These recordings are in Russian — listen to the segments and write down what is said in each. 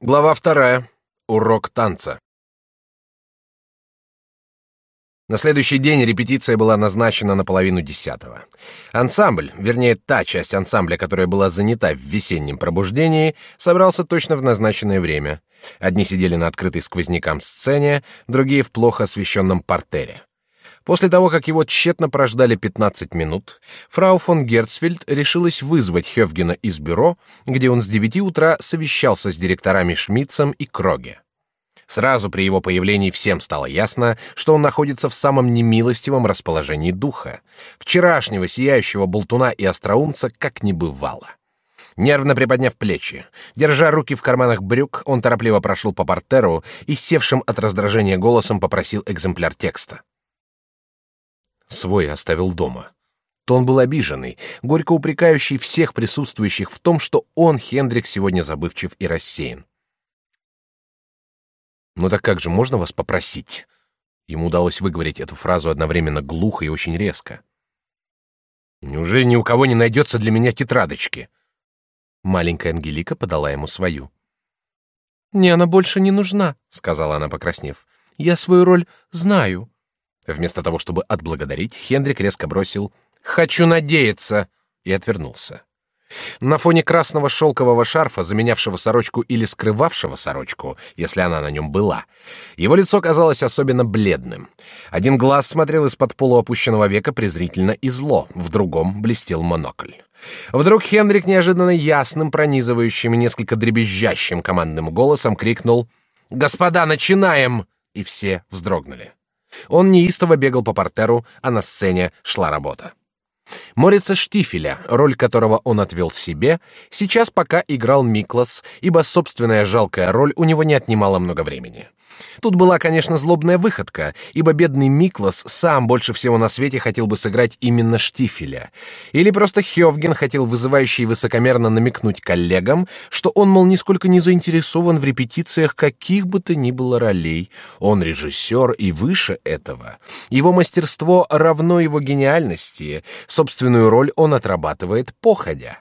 Глава вторая. Урок танца. На следующий день репетиция была назначена на половину десятого. Ансамбль, вернее, та часть ансамбля, которая была занята в весеннем пробуждении, собрался точно в назначенное время. Одни сидели на открытой сквознякам сцене, другие в плохо освещенном партере. После того, как его тщетно прождали 15 минут, фрау фон Герцфельд решилась вызвать Хёвгена из бюро, где он с 9 утра совещался с директорами Шмидцем и Кроге. Сразу при его появлении всем стало ясно, что он находится в самом немилостивом расположении духа. Вчерашнего сияющего болтуна и остроумца как не бывало. Нервно приподняв плечи, держа руки в карманах брюк, он торопливо прошел по портеру и севшим от раздражения голосом попросил экземпляр текста. Свой оставил дома. Тон был обиженный, горько упрекающий всех присутствующих в том, что он, Хендрик, сегодня забывчив и рассеян. «Ну так как же, можно вас попросить?» Ему удалось выговорить эту фразу одновременно глухо и очень резко. «Неужели ни у кого не найдется для меня тетрадочки?» Маленькая Ангелика подала ему свою. «Мне она больше не нужна», — сказала она, покраснев. «Я свою роль знаю. Вместо того, чтобы отблагодарить, Хендрик резко бросил «Хочу надеяться!» и отвернулся. На фоне красного шелкового шарфа, заменявшего сорочку или скрывавшего сорочку, если она на нем была, его лицо казалось особенно бледным. Один глаз смотрел из-под полуопущенного века презрительно и зло, в другом блестел монокль. Вдруг Хендрик неожиданно ясным, пронизывающим и несколько дребезжащим командным голосом крикнул «Господа, начинаем!» и все вздрогнули. Он неистово бегал по портеру, а на сцене шла работа. Морица Штифеля, роль которого он отвел себе, сейчас пока играл Миклас, ибо собственная жалкая роль у него не отнимала много времени. Тут была, конечно, злобная выходка, ибо бедный Миклас сам больше всего на свете хотел бы сыграть именно Штифеля. Или просто Хёвген хотел вызывающе и высокомерно намекнуть коллегам, что он, мол, нисколько не заинтересован в репетициях каких бы то ни было ролей. Он режиссер и выше этого. Его мастерство равно его гениальности. Собственную роль он отрабатывает походя.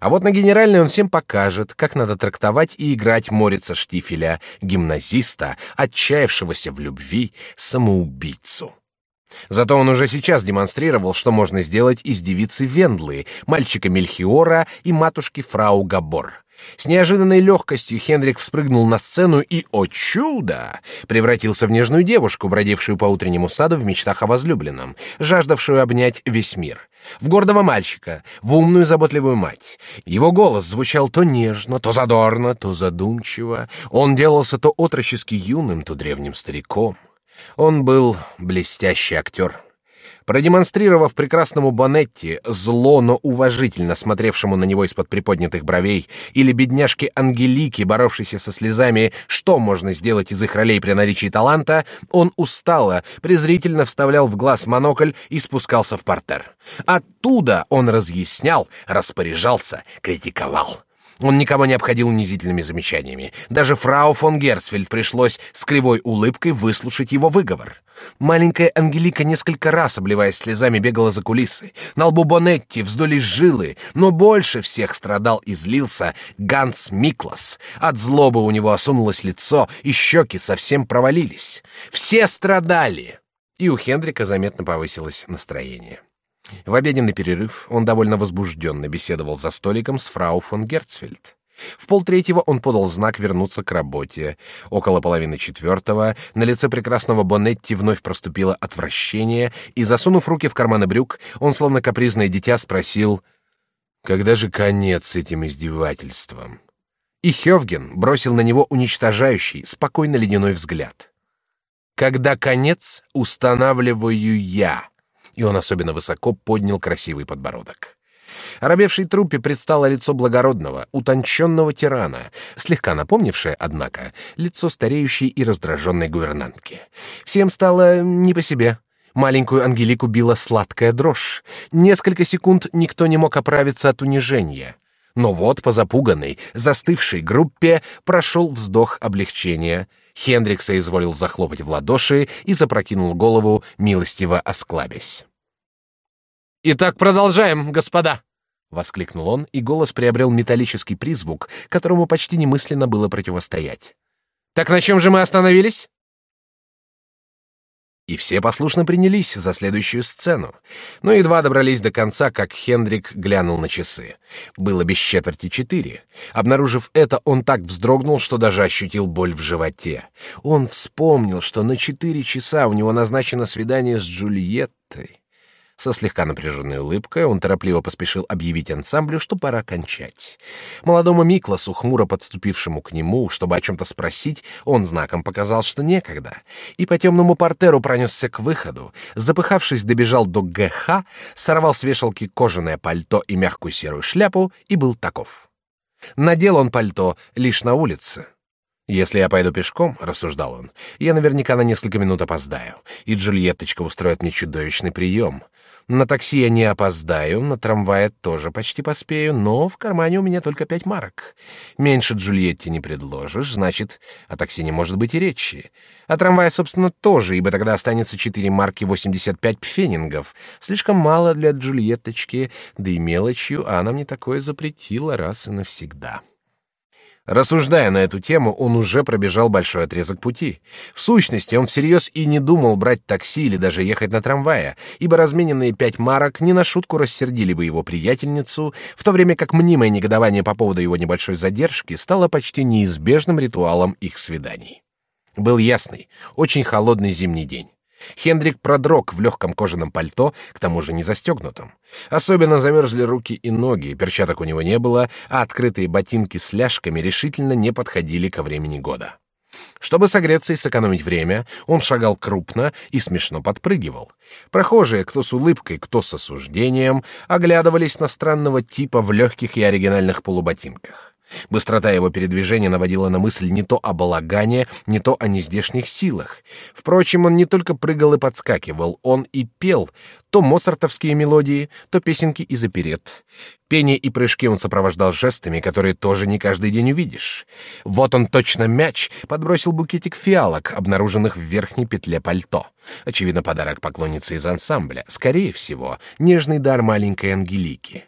А вот на генеральной он всем покажет, как надо трактовать и играть Морица Штифеля, гимназиста, отчаявшегося в любви, самоубийцу. Зато он уже сейчас демонстрировал, что можно сделать из девицы Вендлы, мальчика Мельхиора и матушки Фрау Габор. С неожиданной легкостью Хендрик вспрыгнул на сцену и, о чудо, превратился в нежную девушку, бродившую по утреннему саду в мечтах о возлюбленном, жаждавшую обнять весь мир, в гордого мальчика, в умную заботливую мать. Его голос звучал то нежно, то задорно, то задумчиво. Он делался то отрочески юным, то древним стариком. Он был блестящий актер. Продемонстрировав прекрасному Бонетти, зло, но уважительно смотревшему на него из-под приподнятых бровей, или бедняжке Ангелике, боровшейся со слезами, что можно сделать из их ролей при наличии таланта, он устало, презрительно вставлял в глаз монокль и спускался в портер. Оттуда он разъяснял, распоряжался, критиковал. Он никого не обходил унизительными замечаниями. Даже фрау фон Герцфельд пришлось с кривой улыбкой выслушать его выговор. Маленькая Ангелика несколько раз, обливаясь слезами, бегала за кулисы. На лбу Бонетти вздулись жилы, но больше всех страдал и злился Ганс Миклас. От злобы у него осунулось лицо, и щеки совсем провалились. Все страдали. И у Хендрика заметно повысилось настроение. В обеденный перерыв он довольно возбужденно беседовал за столиком с фрау фон Герцфельд. В полтретьего он подал знак вернуться к работе. Около половины четвертого на лице прекрасного Бонетти вновь проступило отвращение, и, засунув руки в карманы брюк, он, словно капризное дитя, спросил, «Когда же конец этим издевательствам?» И Хёвген бросил на него уничтожающий, спокойно ледяной взгляд. «Когда конец, устанавливаю я», и он особенно высоко поднял красивый подбородок. Оробевшей труппе предстало лицо благородного, утонченного тирана, слегка напомнившее, однако, лицо стареющей и раздраженной гувернантки. Всем стало не по себе. Маленькую Ангелику била сладкая дрожь. Несколько секунд никто не мог оправиться от унижения. Но вот по запуганной, застывшей группе прошел вздох облегчения. Хендрик соизволил захлопать в ладоши и запрокинул голову, милостиво осклабясь. Итак, продолжаем, господа. воскликнул он, и голос приобрел металлический призвук, которому почти немысленно было противостоять. Так на чем же мы остановились? И все послушно принялись за следующую сцену. Но едва добрались до конца, как Хендрик глянул на часы. Было без четверти четыре. Обнаружив это, он так вздрогнул, что даже ощутил боль в животе. Он вспомнил, что на четыре часа у него назначено свидание с Джульеттой. Со слегка напряженной улыбкой он торопливо поспешил объявить ансамблю, что пора кончать. Молодому Микласу, хмуро подступившему к нему, чтобы о чем-то спросить, он знаком показал, что некогда, и по темному портеру пронесся к выходу, запыхавшись, добежал до ГХ, сорвал с вешалки кожаное пальто и мягкую серую шляпу и был таков. Надел он пальто лишь на улице. Если я пойду пешком, рассуждал он, я наверняка на несколько минут опоздаю, и Джульетточка устроит мне чудовищный прием. На такси я не опоздаю, на трамвае тоже почти поспею, но в кармане у меня только пять марок. Меньше Джульетте не предложишь, значит, о такси не может быть и речи. А трамвая, собственно, тоже, ибо тогда останется четыре марки восемьдесят пять пфенингов. Слишком мало для Джульетточки, да и мелочью она мне такое запретила раз и навсегда. Рассуждая на эту тему, он уже пробежал большой отрезок пути. В сущности, он всерьез и не думал брать такси или даже ехать на трамвае, ибо размененные пять марок не на шутку рассердили бы его приятельницу, в то время как мнимое негодование по поводу его небольшой задержки стало почти неизбежным ритуалом их свиданий. Был ясный, очень холодный зимний день. Хендрик продрог в легком кожаном пальто, к тому же не застегнутом. Особенно замерзли руки и ноги, перчаток у него не было, а открытые ботинки с ляжками решительно не подходили ко времени года. Чтобы согреться и сэкономить время, он шагал крупно и смешно подпрыгивал. Прохожие, кто с улыбкой, кто с осуждением, оглядывались на странного типа в легких и оригинальных полуботинках. Быстрота его передвижения наводила на мысль не то о балагане, не то о нездешних силах. Впрочем, он не только прыгал и подскакивал, он и пел то моцартовские мелодии, то песенки из оперет. Пение и прыжки он сопровождал жестами, которые тоже не каждый день увидишь. Вот он точно мяч подбросил букетик фиалок, обнаруженных в верхней петле пальто. Очевидно, подарок поклоннице из ансамбля. Скорее всего, нежный дар маленькой Ангелики.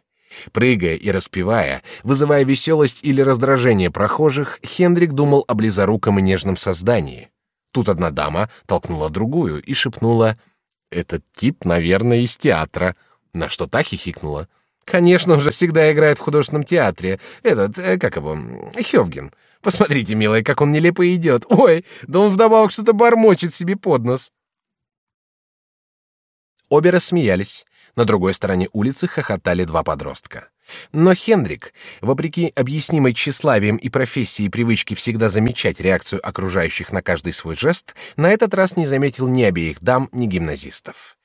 Прыгая и распевая, вызывая веселость или раздражение прохожих, Хендрик думал о близоруком и нежном создании. Тут одна дама толкнула другую и шепнула «Этот тип, наверное, из театра», на что та хихикнула. «Конечно, он же всегда играет в художественном театре. Этот, э, как его, Хёвген. Посмотрите, милая, как он нелепо идет. Ой, да он вдобавок что-то бормочет себе под нос». Обе рассмеялись. На другой стороне улицы хохотали два подростка. Но Хендрик, вопреки объяснимой тщеславием и профессии привычке всегда замечать реакцию окружающих на каждый свой жест, на этот раз не заметил ни обеих дам, ни гимназистов.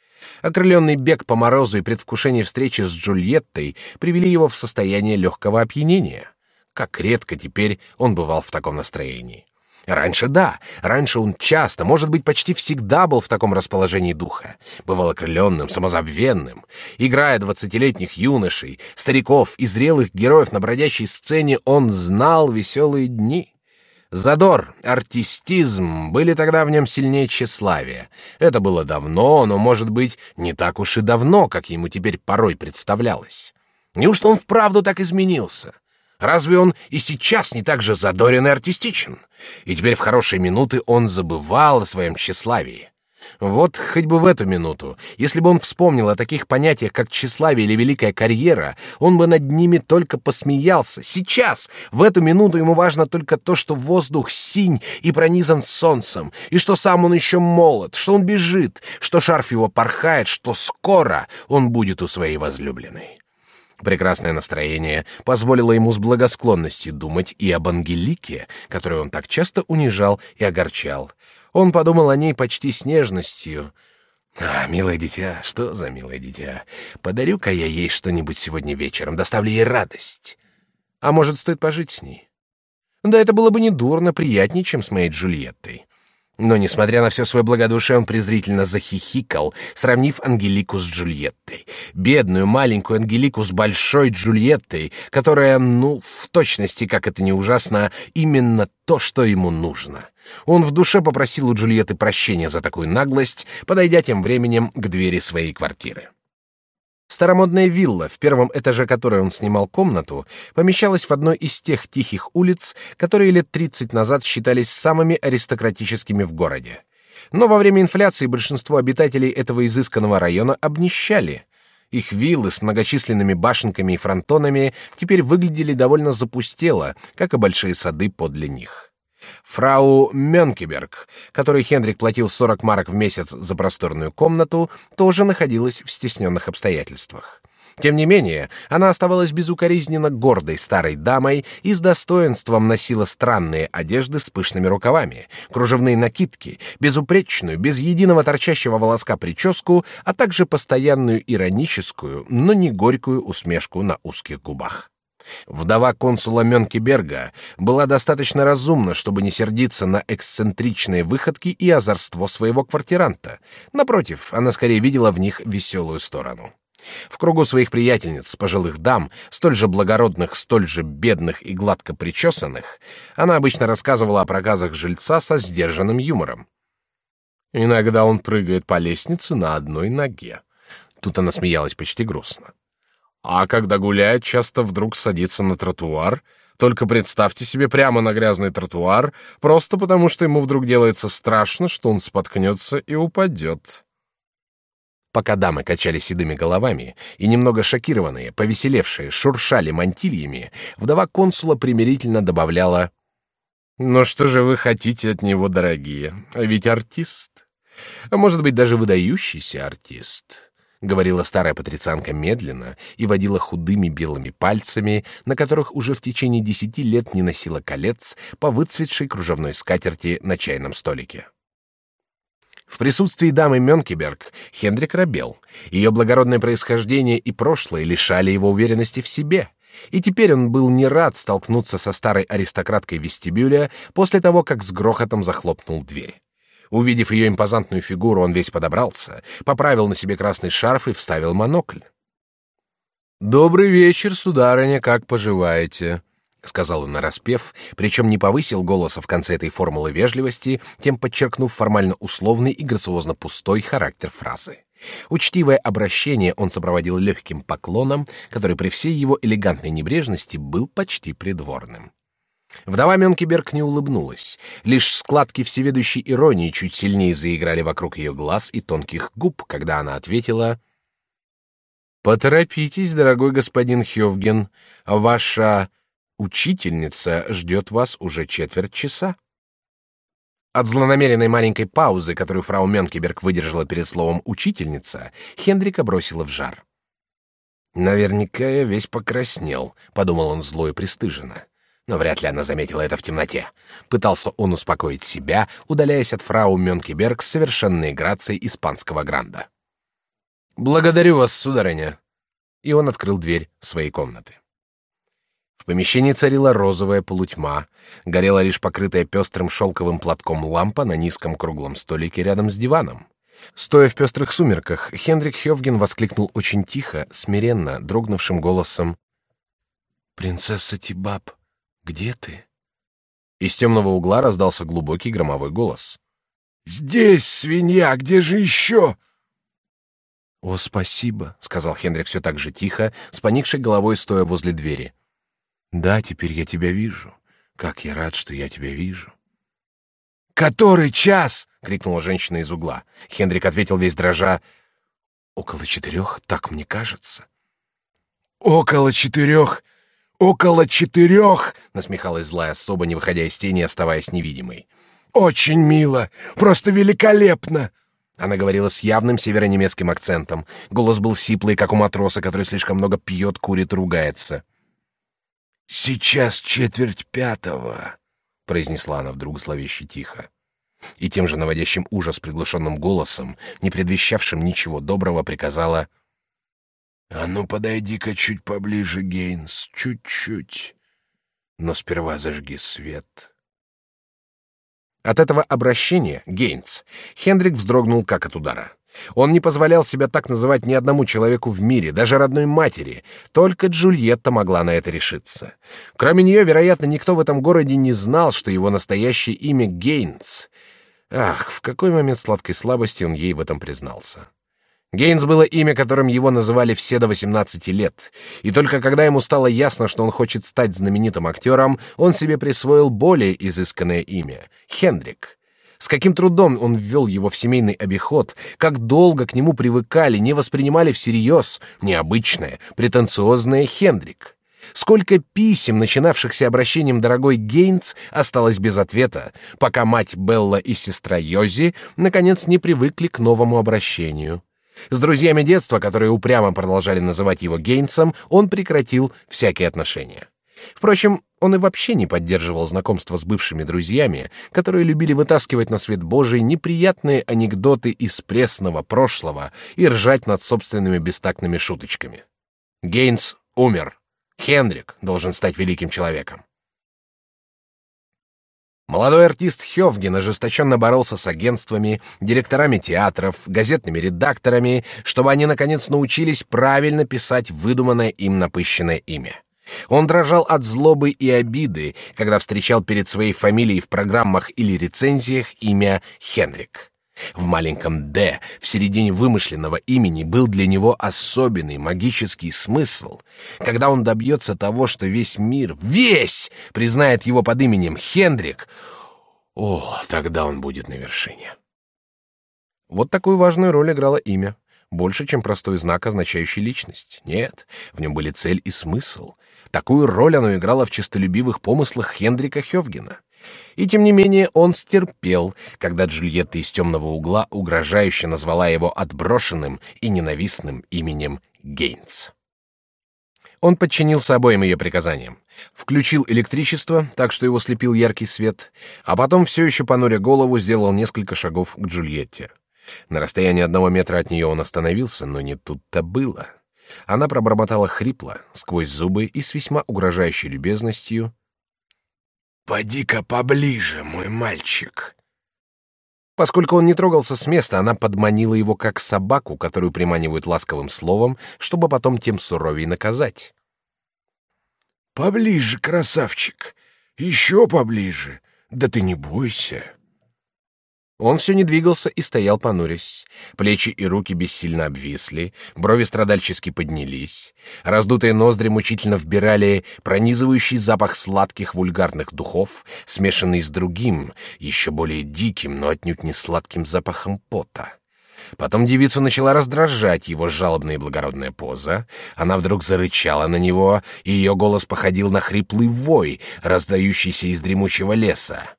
Окрыленный бег по морозу и предвкушение встречи с Джульеттой привели его в состояние легкого опьянения. Как редко теперь он бывал в таком настроении. Раньше да, раньше он часто, может быть, почти всегда был в таком расположении духа. Бывал окрыленным, самозабвенным. Играя двадцатилетних юношей, стариков и зрелых героев на бродячей сцене, он знал веселые дни. Задор, артистизм были тогда в нем сильнее тщеславия. Это было давно, но, может быть, не так уж и давно, как ему теперь порой представлялось. Неужто он вправду так изменился? Разве он и сейчас не так же задорен и артистичен? И теперь в хорошие минуты он забывал о своем тщеславии. Вот хоть бы в эту минуту, если бы он вспомнил о таких понятиях, как тщеславие или великая карьера, он бы над ними только посмеялся. Сейчас, в эту минуту ему важно только то, что воздух синь и пронизан солнцем, и что сам он еще молод, что он бежит, что шарф его порхает, что скоро он будет у своей возлюбленной. Прекрасное настроение позволило ему с благосклонностью думать и об Ангелике, которую он так часто унижал и огорчал. Он подумал о ней почти с нежностью. «А, милое дитя, что за милое дитя? Подарю-ка я ей что-нибудь сегодня вечером, доставлю ей радость. А может, стоит пожить с ней? Да это было бы не дурно, приятнее, чем с моей Джульеттой. Но, несмотря на все свое благодушие, он презрительно захихикал, сравнив Ангелику с Джульеттой. Бедную маленькую Ангелику с большой Джульеттой, которая, ну, в точности, как это не ужасно, именно то, что ему нужно. Он в душе попросил у Джульетты прощения за такую наглость, подойдя тем временем к двери своей квартиры. Старомодная вилла, в первом этаже которой он снимал комнату, помещалась в одной из тех тихих улиц, которые лет 30 назад считались самыми аристократическими в городе. Но во время инфляции большинство обитателей этого изысканного района обнищали. Их виллы с многочисленными башенками и фронтонами теперь выглядели довольно запустело, как и большие сады подле них. Фрау Мёнкеберг, которой Хендрик платил 40 марок в месяц за просторную комнату, тоже находилась в стесненных обстоятельствах. Тем не менее, она оставалась безукоризненно гордой старой дамой и с достоинством носила странные одежды с пышными рукавами, кружевные накидки, безупречную, без единого торчащего волоска прическу, а также постоянную ироническую, но не горькую усмешку на узких губах. Вдова консула Мёнкеберга была достаточно разумна, чтобы не сердиться на эксцентричные выходки и озорство своего квартиранта. Напротив, она скорее видела в них веселую сторону. В кругу своих приятельниц, пожилых дам, столь же благородных, столь же бедных и гладко причесанных, она обычно рассказывала о проказах жильца со сдержанным юмором. Иногда он прыгает по лестнице на одной ноге. Тут она смеялась почти грустно. А когда гуляет, часто вдруг садится на тротуар. Только представьте себе прямо на грязный тротуар, просто потому что ему вдруг делается страшно, что он споткнется и упадет. Пока дамы качали седыми головами и немного шокированные, повеселевшие, шуршали мантильями, вдова консула примирительно добавляла: "Но что же вы хотите от него, дорогие? Ведь артист, а может быть даже выдающийся артист говорила старая патрицианка медленно и водила худыми белыми пальцами, на которых уже в течение десяти лет не носила колец по выцветшей кружевной скатерти на чайном столике. В присутствии дамы Мёнкеберг Хендрик робел. Ее благородное происхождение и прошлое лишали его уверенности в себе. И теперь он был не рад столкнуться со старой аристократкой вестибюля после того, как с грохотом захлопнул дверь. Увидев ее импозантную фигуру, он весь подобрался, поправил на себе красный шарф и вставил монокль. «Добрый вечер, сударыня, как поживаете?» — сказал он нараспев, причем не повысил голоса в конце этой формулы вежливости, тем подчеркнув формально условный и грациозно пустой характер фразы. Учтивое обращение он сопроводил легким поклоном, который при всей его элегантной небрежности был почти придворным. Вдова Мёнкеберг не улыбнулась. Лишь складки всеведущей иронии чуть сильнее заиграли вокруг ее глаз и тонких губ, когда она ответила «Поторопитесь, дорогой господин Хёвген, ваша учительница ждет вас уже четверть часа». От злонамеренной маленькой паузы, которую фрау Мёнкеберг выдержала перед словом «учительница», Хендрика бросила в жар. «Наверняка я весь покраснел», — подумал он зло и пристыженно но вряд ли она заметила это в темноте. Пытался он успокоить себя, удаляясь от фрау Мёнкеберг с совершенной грацией испанского гранда. «Благодарю вас, сударыня!» И он открыл дверь своей комнаты. В помещении царила розовая полутьма, горела лишь покрытая пестрым шелковым платком лампа на низком круглом столике рядом с диваном. Стоя в пестрых сумерках, Хендрик Хёвген воскликнул очень тихо, смиренно, дрогнувшим голосом. «Принцесса Тибаб, где ты?» Из темного угла раздался глубокий громовой голос. «Здесь, свинья! Где же еще?» «О, спасибо», — сказал Хендрик все так же тихо, с поникшей головой стоя возле двери. «Да, теперь я тебя вижу. Как я рад, что я тебя вижу». «Который час?» — крикнула женщина из угла. Хендрик ответил весь дрожа. «Около четырех, так мне кажется». «Около четырех. «Около четырех!» — насмехалась злая особа, не выходя из тени, оставаясь невидимой. «Очень мило! Просто великолепно!» Она говорила с явным северонемецким акцентом. Голос был сиплый, как у матроса, который слишком много пьет, курит, ругается. «Сейчас четверть пятого», — произнесла она вдруг зловеще тихо. И тем же наводящим ужас приглушенным голосом, не предвещавшим ничего доброго, приказала — «А ну, подойди-ка чуть поближе, Гейнс, чуть-чуть. Но сперва зажги свет». От этого обращения, Гейнс, Хендрик вздрогнул как от удара. Он не позволял себя так называть ни одному человеку в мире, даже родной матери. Только Джульетта могла на это решиться. Кроме нее, вероятно, никто в этом городе не знал, что его настоящее имя Гейнс. Ах, в какой момент сладкой слабости он ей в этом признался. Гейнс было имя, которым его называли все до 18 лет, и только когда ему стало ясно, что он хочет стать знаменитым актером, он себе присвоил более изысканное имя — Хендрик. С каким трудом он ввел его в семейный обиход, как долго к нему привыкали, не воспринимали всерьез необычное, претенциозное Хендрик. Сколько писем, начинавшихся обращением «дорогой Гейнс», осталось без ответа, пока мать Белла и сестра Йози наконец не привыкли к новому обращению. С друзьями детства, которые упрямо продолжали называть его Гейнсом, он прекратил всякие отношения. Впрочем, он и вообще не поддерживал знакомства с бывшими друзьями, которые любили вытаскивать на свет Божий неприятные анекдоты из пресного прошлого и ржать над собственными бестактными шуточками. Гейнс умер. Хендрик должен стать великим человеком. Молодой артист Хёвген ожесточенно боролся с агентствами, директорами театров, газетными редакторами, чтобы они наконец научились правильно писать выдуманное им напыщенное имя. Он дрожал от злобы и обиды, когда встречал перед своей фамилией в программах или рецензиях имя Хенрик. В маленьком «Д» в середине вымышленного имени был для него особенный магический смысл. Когда он добьется того, что весь мир, весь, признает его под именем Хендрик, о, тогда он будет на вершине. Вот такую важную роль играло имя. Больше, чем простой знак, означающий личность. Нет, в нем были цель и смысл. Такую роль оно играло в честолюбивых помыслах Хендрика Хёвгена. И тем не менее он стерпел, когда Джульетта из темного угла угрожающе назвала его отброшенным и ненавистным именем Гейнс. Он подчинился обоим ее приказаниям. Включил электричество, так что его слепил яркий свет, а потом, все еще понуря голову, сделал несколько шагов к Джульетте. На расстоянии одного метра от нее он остановился, но не тут-то было. Она пробормотала хрипло, сквозь зубы и с весьма угрожающей любезностью — «Поди-ка поближе, мой мальчик!» Поскольку он не трогался с места, она подманила его как собаку, которую приманивают ласковым словом, чтобы потом тем суровее наказать. «Поближе, красавчик! Еще поближе! Да ты не бойся!» Он все не двигался и стоял понурясь. Плечи и руки бессильно обвисли, брови страдальчески поднялись. Раздутые ноздри мучительно вбирали пронизывающий запах сладких вульгарных духов, смешанный с другим, еще более диким, но отнюдь не сладким запахом пота. Потом девицу начала раздражать его жалобная и благородная поза. Она вдруг зарычала на него, и ее голос походил на хриплый вой, раздающийся из дремучего леса.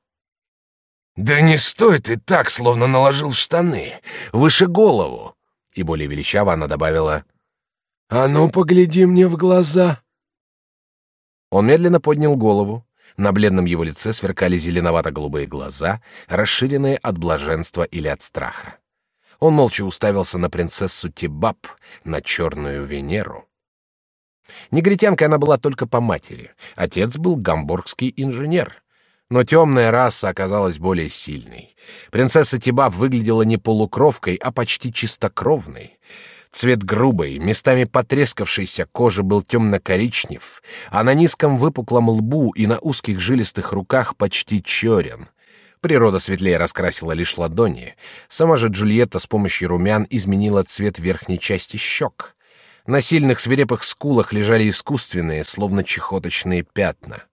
«Да не стой ты так, словно наложил штаны! Выше голову!» И более величаво она добавила «А ну, погляди мне в глаза!» Он медленно поднял голову. На бледном его лице сверкали зеленовато-голубые глаза, расширенные от блаженства или от страха. Он молча уставился на принцессу Тибаб, на черную Венеру. Негритянка она была только по матери. Отец был гамбургский инженер. Но темная раса оказалась более сильной. Принцесса Тибаб выглядела не полукровкой, а почти чистокровной. Цвет грубой, местами потрескавшейся кожи был темно-коричнев, а на низком выпуклом лбу и на узких жилистых руках почти черен. Природа светлее раскрасила лишь ладони. Сама же Джульетта с помощью румян изменила цвет верхней части щек. На сильных свирепых скулах лежали искусственные, словно чехоточные пятна.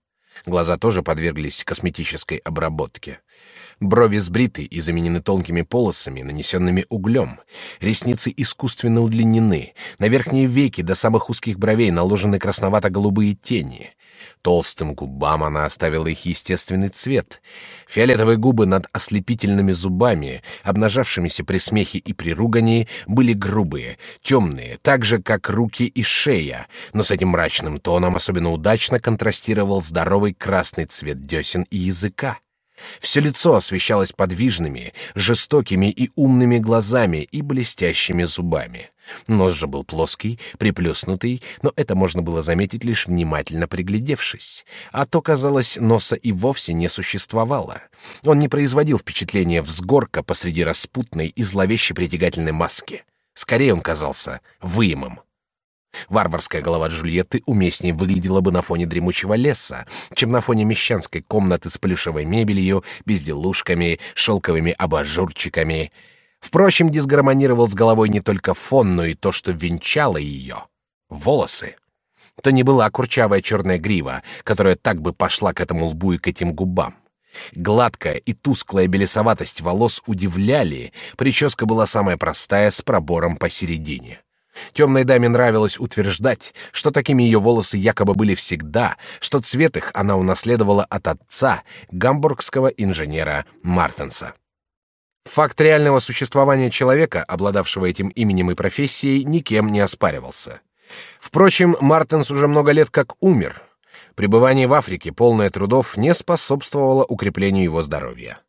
Глаза тоже подверглись косметической обработке. Брови сбриты и заменены тонкими полосами, нанесенными углем. Ресницы искусственно удлинены. На верхние веки до самых узких бровей наложены красновато-голубые тени. Толстым губам она оставила их естественный цвет. Фиолетовые губы над ослепительными зубами, обнажавшимися при смехе и при ругании, были грубые, темные, так же, как руки и шея, но с этим мрачным тоном особенно удачно контрастировал здоровый красный цвет десен и языка. Все лицо освещалось подвижными, жестокими и умными глазами и блестящими зубами. Нос же был плоский, приплюснутый, но это можно было заметить лишь внимательно приглядевшись. А то, казалось, носа и вовсе не существовало. Он не производил впечатления взгорка посреди распутной и зловеще притягательной маски. Скорее он казался выемом. Варварская голова Джульетты уместнее выглядела бы на фоне дремучего леса, чем на фоне мещанской комнаты с плюшевой мебелью, безделушками, шелковыми абажурчиками — Впрочем, дисгармонировал с головой не только фон, но и то, что венчало ее — волосы. То не была курчавая черная грива, которая так бы пошла к этому лбу и к этим губам. Гладкая и тусклая белесоватость волос удивляли, прическа была самая простая, с пробором посередине. Темной даме нравилось утверждать, что такими ее волосы якобы были всегда, что цвет их она унаследовала от отца, гамбургского инженера Мартенса. Факт реального существования человека, обладавшего этим именем и профессией, никем не оспаривался. Впрочем, Мартенс уже много лет как умер. Пребывание в Африке, полное трудов, не способствовало укреплению его здоровья.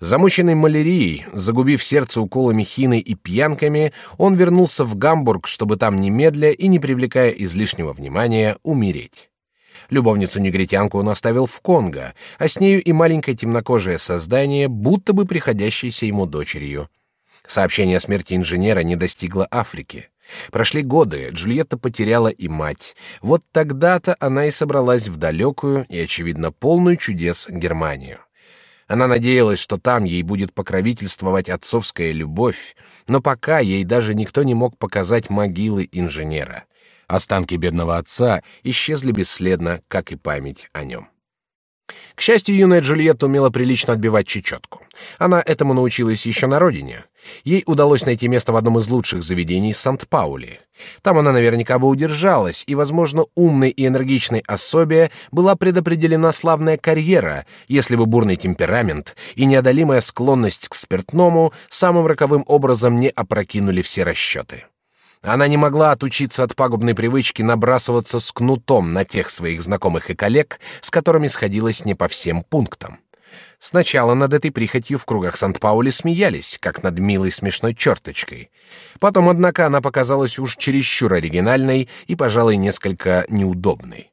Замученный малярией, загубив сердце уколами хины и пьянками, он вернулся в Гамбург, чтобы там немедля и не привлекая излишнего внимания умереть. Любовницу-негритянку он оставил в Конго, а с нею и маленькое темнокожее создание, будто бы приходящееся ему дочерью. Сообщение о смерти инженера не достигло Африки. Прошли годы, Джульетта потеряла и мать. Вот тогда-то она и собралась в далекую и, очевидно, полную чудес Германию. Она надеялась, что там ей будет покровительствовать отцовская любовь, но пока ей даже никто не мог показать могилы инженера. Останки бедного отца исчезли бесследно, как и память о нем. К счастью, юная Джульетта умела прилично отбивать чечетку. Она этому научилась еще на родине. Ей удалось найти место в одном из лучших заведений Сант-Паули. Там она наверняка бы удержалась, и, возможно, умной и энергичной особе была предопределена славная карьера, если бы бурный темперамент и неодолимая склонность к спиртному самым роковым образом не опрокинули все расчеты. Она не могла отучиться от пагубной привычки набрасываться с кнутом на тех своих знакомых и коллег, с которыми сходилась не по всем пунктам. Сначала над этой прихотью в кругах Сант-Паули смеялись, как над милой смешной черточкой. Потом, однако, она показалась уж чересчур оригинальной и, пожалуй, несколько неудобной.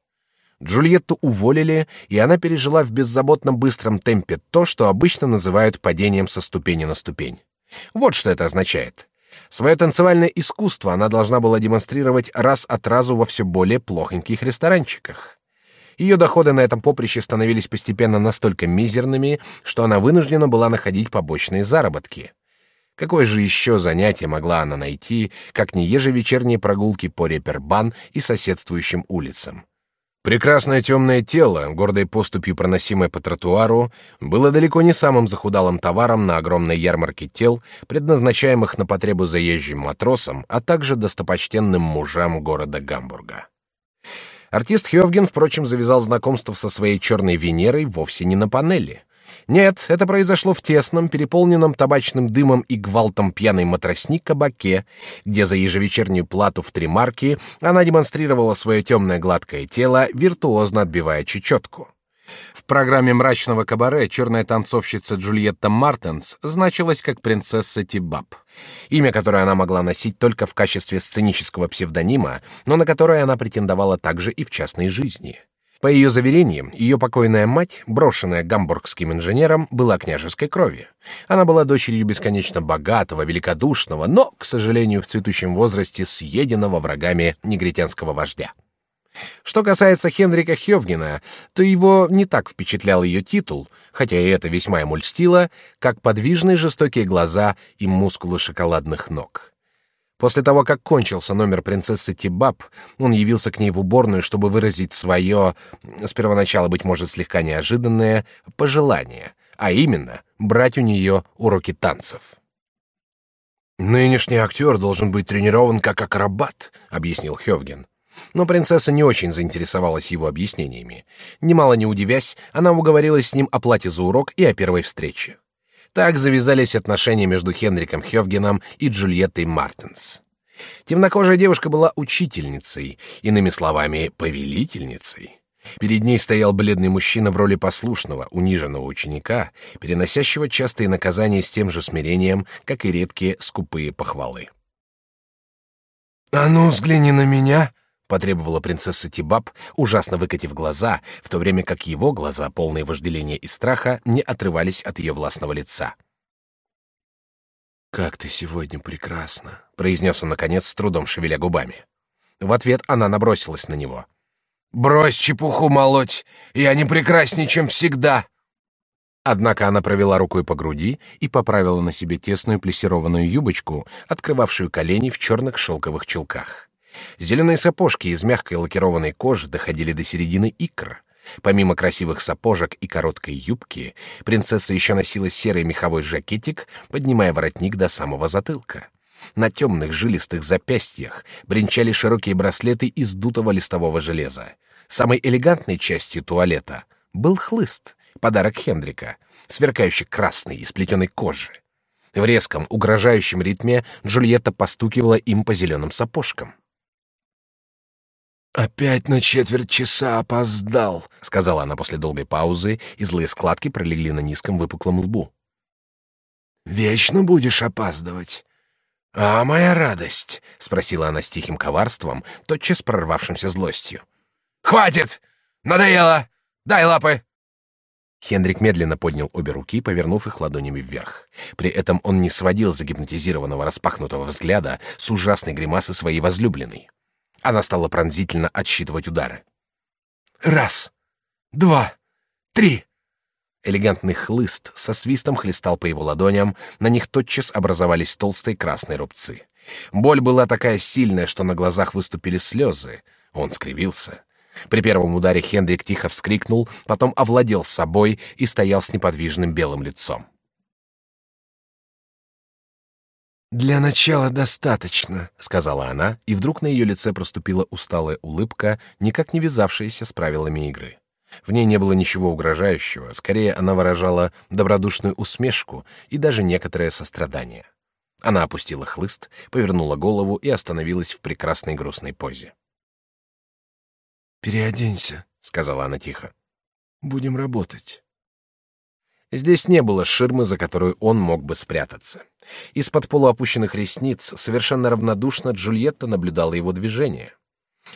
Джульетту уволили, и она пережила в беззаботном быстром темпе то, что обычно называют падением со ступени на ступень. Вот что это означает. Свое танцевальное искусство она должна была демонстрировать раз от разу во все более плохоньких ресторанчиках. Ее доходы на этом поприще становились постепенно настолько мизерными, что она вынуждена была находить побочные заработки. Какое же еще занятие могла она найти, как не ежевечерние прогулки по Репербан и соседствующим улицам? Прекрасное темное тело, гордой поступью проносимое по тротуару, было далеко не самым захудалым товаром на огромной ярмарке тел, предназначаемых на потребу заезжим матросам, а также достопочтенным мужам города Гамбурга. Артист Хёвген, впрочем, завязал знакомство со своей черной Венерой вовсе не на панели. Нет, это произошло в тесном, переполненном табачным дымом и гвалтом пьяной матросни кабаке, где за ежевечернюю плату в три марки она демонстрировала свое темное гладкое тело, виртуозно отбивая чечетку. В программе мрачного кабаре черная танцовщица Джульетта Мартенс значилась как принцесса Тибаб, имя которое она могла носить только в качестве сценического псевдонима, но на которое она претендовала также и в частной жизни. По ее заверениям, ее покойная мать, брошенная гамбургским инженером, была княжеской крови. Она была дочерью бесконечно богатого, великодушного, но, к сожалению, в цветущем возрасте съеденного врагами негритянского вождя. Что касается Хенрика Хёвгена, то его не так впечатлял ее титул, хотя и это весьма ему льстило, как подвижные жестокие глаза и мускулы шоколадных ног. После того, как кончился номер принцессы Тибаб, он явился к ней в уборную, чтобы выразить свое, с первоначала, быть может, слегка неожиданное, пожелание, а именно брать у нее уроки танцев. «Нынешний актер должен быть тренирован как акробат», — объяснил Хёвген. Но принцесса не очень заинтересовалась его объяснениями. Немало не удивясь, она уговорилась с ним о плате за урок и о первой встрече. Так завязались отношения между Хенриком Хёвгеном и Джульеттой Мартенс. Темнокожая девушка была учительницей, иными словами, повелительницей. Перед ней стоял бледный мужчина в роли послушного, униженного ученика, переносящего частые наказания с тем же смирением, как и редкие скупые похвалы. «А ну, взгляни на меня!» Потребовала принцесса Тибаб, ужасно выкатив глаза, в то время как его глаза, полные вожделения и страха, не отрывались от ее властного лица. «Как ты сегодня прекрасна!» — произнес он, наконец, с трудом шевеля губами. В ответ она набросилась на него. «Брось чепуху молоть! Я не прекраснее, чем всегда!» Однако она провела рукой по груди и поправила на себе тесную плессированную юбочку, открывавшую колени в черных шелковых чулках. Зеленые сапожки из мягкой лакированной кожи доходили до середины икр. Помимо красивых сапожек и короткой юбки, принцесса еще носила серый меховой жакетик, поднимая воротник до самого затылка. На темных жилистых запястьях бренчали широкие браслеты из дутого листового железа. Самой элегантной частью туалета был хлыст, подарок Хендрика, сверкающий красный из плетеной кожи. В резком, угрожающем ритме Джульетта постукивала им по зеленым сапожкам. «Опять на четверть часа опоздал», — сказала она после долгой паузы, и злые складки пролегли на низком выпуклом лбу. «Вечно будешь опаздывать. А моя радость?» — спросила она с тихим коварством, тотчас прорвавшимся злостью. «Хватит! Надоело! Дай лапы!» Хендрик медленно поднял обе руки, повернув их ладонями вверх. При этом он не сводил загипнотизированного распахнутого взгляда с ужасной гримасы своей возлюбленной. Она стала пронзительно отсчитывать удары. «Раз, два, три!» Элегантный хлыст со свистом хлестал по его ладоням, на них тотчас образовались толстые красные рубцы. Боль была такая сильная, что на глазах выступили слезы. Он скривился. При первом ударе Хендрик тихо вскрикнул, потом овладел собой и стоял с неподвижным белым лицом. «Для начала достаточно», — сказала она, и вдруг на ее лице проступила усталая улыбка, никак не вязавшаяся с правилами игры. В ней не было ничего угрожающего, скорее она выражала добродушную усмешку и даже некоторое сострадание. Она опустила хлыст, повернула голову и остановилась в прекрасной грустной позе. «Переоденься», — сказала она тихо. «Будем работать». Здесь не было ширмы, за которую он мог бы спрятаться. Из-под полуопущенных ресниц совершенно равнодушно Джульетта наблюдала его движение.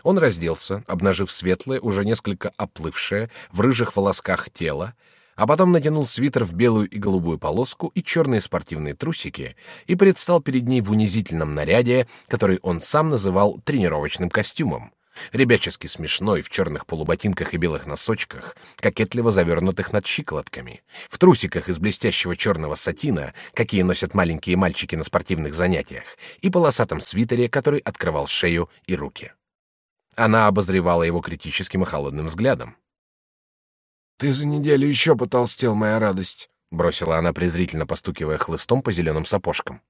Он разделся, обнажив светлое, уже несколько оплывшее, в рыжих волосках тело, а потом натянул свитер в белую и голубую полоску и черные спортивные трусики и предстал перед ней в унизительном наряде, который он сам называл тренировочным костюмом, ребячески смешной в черных полуботинках и белых носочках, кокетливо завернутых над щиколотками, в трусиках из блестящего черного сатина, какие носят маленькие мальчики на спортивных занятиях, и полосатом свитере, который открывал шею и руки. Она обозревала его критическим и холодным взглядом. «Ты за неделю еще потолстел, моя радость», — бросила она, презрительно постукивая хлыстом по зеленым сапожкам.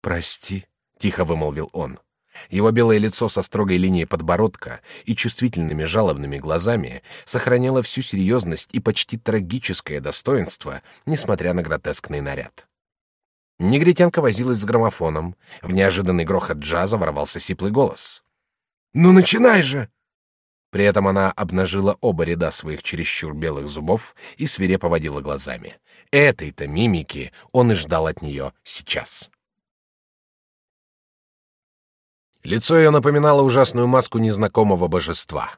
«Прости», — тихо вымолвил он. Его белое лицо со строгой линией подбородка и чувствительными жалобными глазами сохраняло всю серьезность и почти трагическое достоинство, несмотря на гротескный наряд. Негритянка возилась с граммофоном. В неожиданный грохот джаза ворвался сиплый голос. «Ну, начинай же!» При этом она обнажила оба ряда своих чересчур белых зубов и свирепо водила глазами. Этой-то мимики он и ждал от нее сейчас. Лицо ее напоминало ужасную маску незнакомого божества.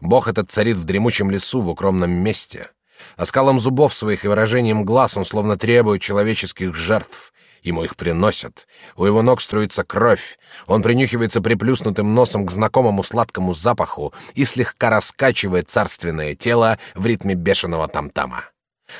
Бог этот царит в дремучем лесу в укромном месте. Оскалом зубов своих и выражением глаз он словно требует человеческих жертв. Ему их приносят. У его ног струится кровь. Он принюхивается приплюснутым носом к знакомому сладкому запаху и слегка раскачивает царственное тело в ритме бешеного там-тама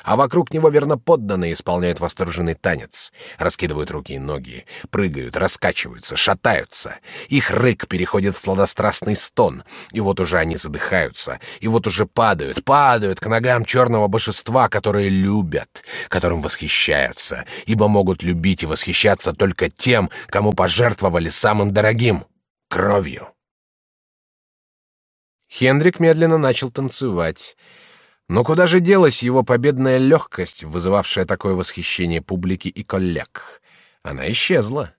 а вокруг него верно подданные исполняют восторженный танец, раскидывают руки и ноги, прыгают, раскачиваются, шатаются. Их рык переходит в сладострастный стон, и вот уже они задыхаются, и вот уже падают, падают к ногам черного божества, которые любят, которым восхищаются, ибо могут любить и восхищаться только тем, кому пожертвовали самым дорогим — кровью. Хендрик медленно начал танцевать. Но куда же делась его победная легкость, вызывавшая такое восхищение публики и коллег? Она исчезла.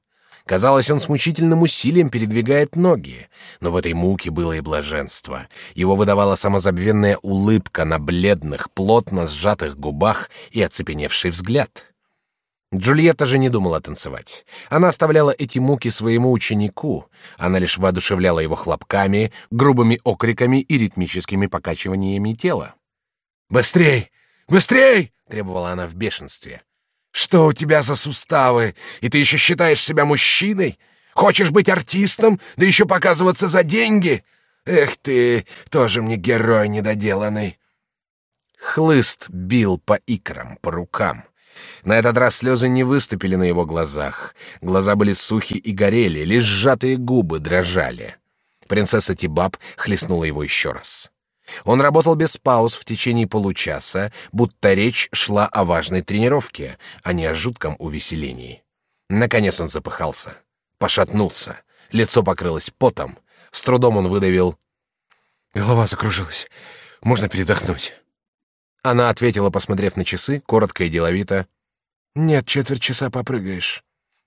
Казалось, он с мучительным усилием передвигает ноги, но в этой муке было и блаженство. Его выдавала самозабвенная улыбка на бледных, плотно сжатых губах и оцепеневший взгляд. Джульетта же не думала танцевать. Она оставляла эти муки своему ученику. Она лишь воодушевляла его хлопками, грубыми окриками и ритмическими покачиваниями тела. «Быстрей! Быстрей!» — требовала она в бешенстве. «Что у тебя за суставы? И ты еще считаешь себя мужчиной? Хочешь быть артистом, да еще показываться за деньги? Эх ты, тоже мне герой недоделанный!» Хлыст бил по икрам, по рукам. На этот раз слезы не выступили на его глазах. Глаза были сухи и горели, лишь сжатые губы дрожали. Принцесса Тибаб хлестнула его еще раз. Он работал без пауз в течение получаса, будто речь шла о важной тренировке, а не о жутком увеселении. Наконец он запыхался, пошатнулся, лицо покрылось потом. С трудом он выдавил: "Голова закружилась. Можно передохнуть". Она ответила, посмотрев на часы, коротко и деловито. «Нет, четверть часа попрыгаешь».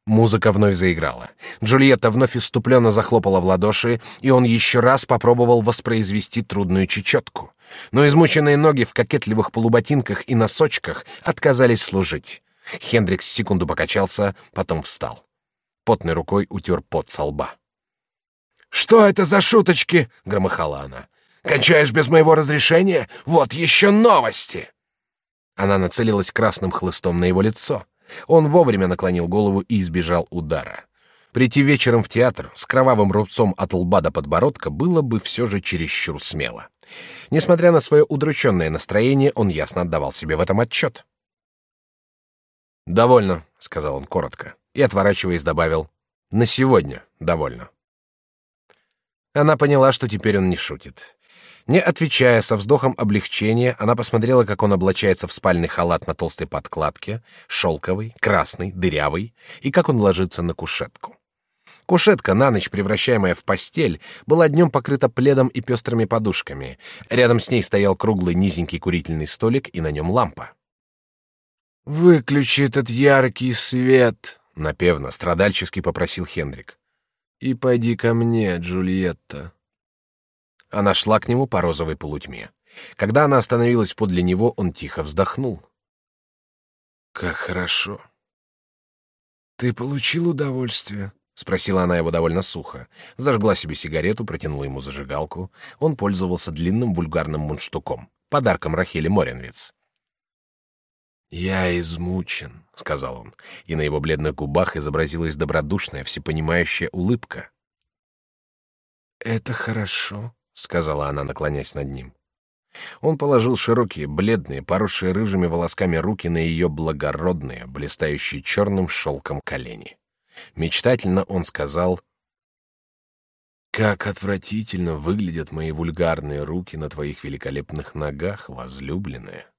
Музыка вновь заиграла. Джульетта вновь иступленно захлопала в ладоши, и он еще раз попробовал воспроизвести трудную чечетку. Но измученные ноги в кокетливых полуботинках и носочках отказались служить. Хендрикс секунду покачался, потом встал. Потной рукой утер пот со лба. «Что это за шуточки?» — громыхала она. Кончаешь без моего разрешения? Вот еще новости!» Она нацелилась красным хлыстом на его лицо. Он вовремя наклонил голову и избежал удара. Прийти вечером в театр с кровавым рубцом от лба до подбородка было бы все же чересчур смело. Несмотря на свое удрученное настроение, он ясно отдавал себе в этом отчет. «Довольно», — сказал он коротко, и, отворачиваясь, добавил, «на сегодня довольно». Она поняла, что теперь он не шутит. Не отвечая со вздохом облегчения, она посмотрела, как он облачается в спальный халат на толстой подкладке, шелковый, красный, дырявый, и как он ложится на кушетку. Кушетка, на ночь превращаемая в постель, была днем покрыта пледом и пестрыми подушками. Рядом с ней стоял круглый низенький курительный столик и на нем лампа. «Выключи этот яркий свет», — напевно, страдальчески попросил Хендрик. «И пойди ко мне, Джульетта». Она шла к нему по розовой полутьме. Когда она остановилась подле него, он тихо вздохнул. «Как хорошо!» «Ты получил удовольствие?» — спросила она его довольно сухо. Зажгла себе сигарету, протянула ему зажигалку. Он пользовался длинным вульгарным мундштуком, подарком Рахели Моренвиц. «Я измучен», — сказал он, и на его бледных губах изобразилась добродушная, всепонимающая улыбка. «Это хорошо», сказала она, наклонясь над ним. Он положил широкие, бледные, поросшие рыжими волосками руки на ее благородные, блистающие черным шелком колени. Мечтательно он сказал: "Как отвратительно выглядят мои вульгарные руки на твоих великолепных ногах, возлюбленная".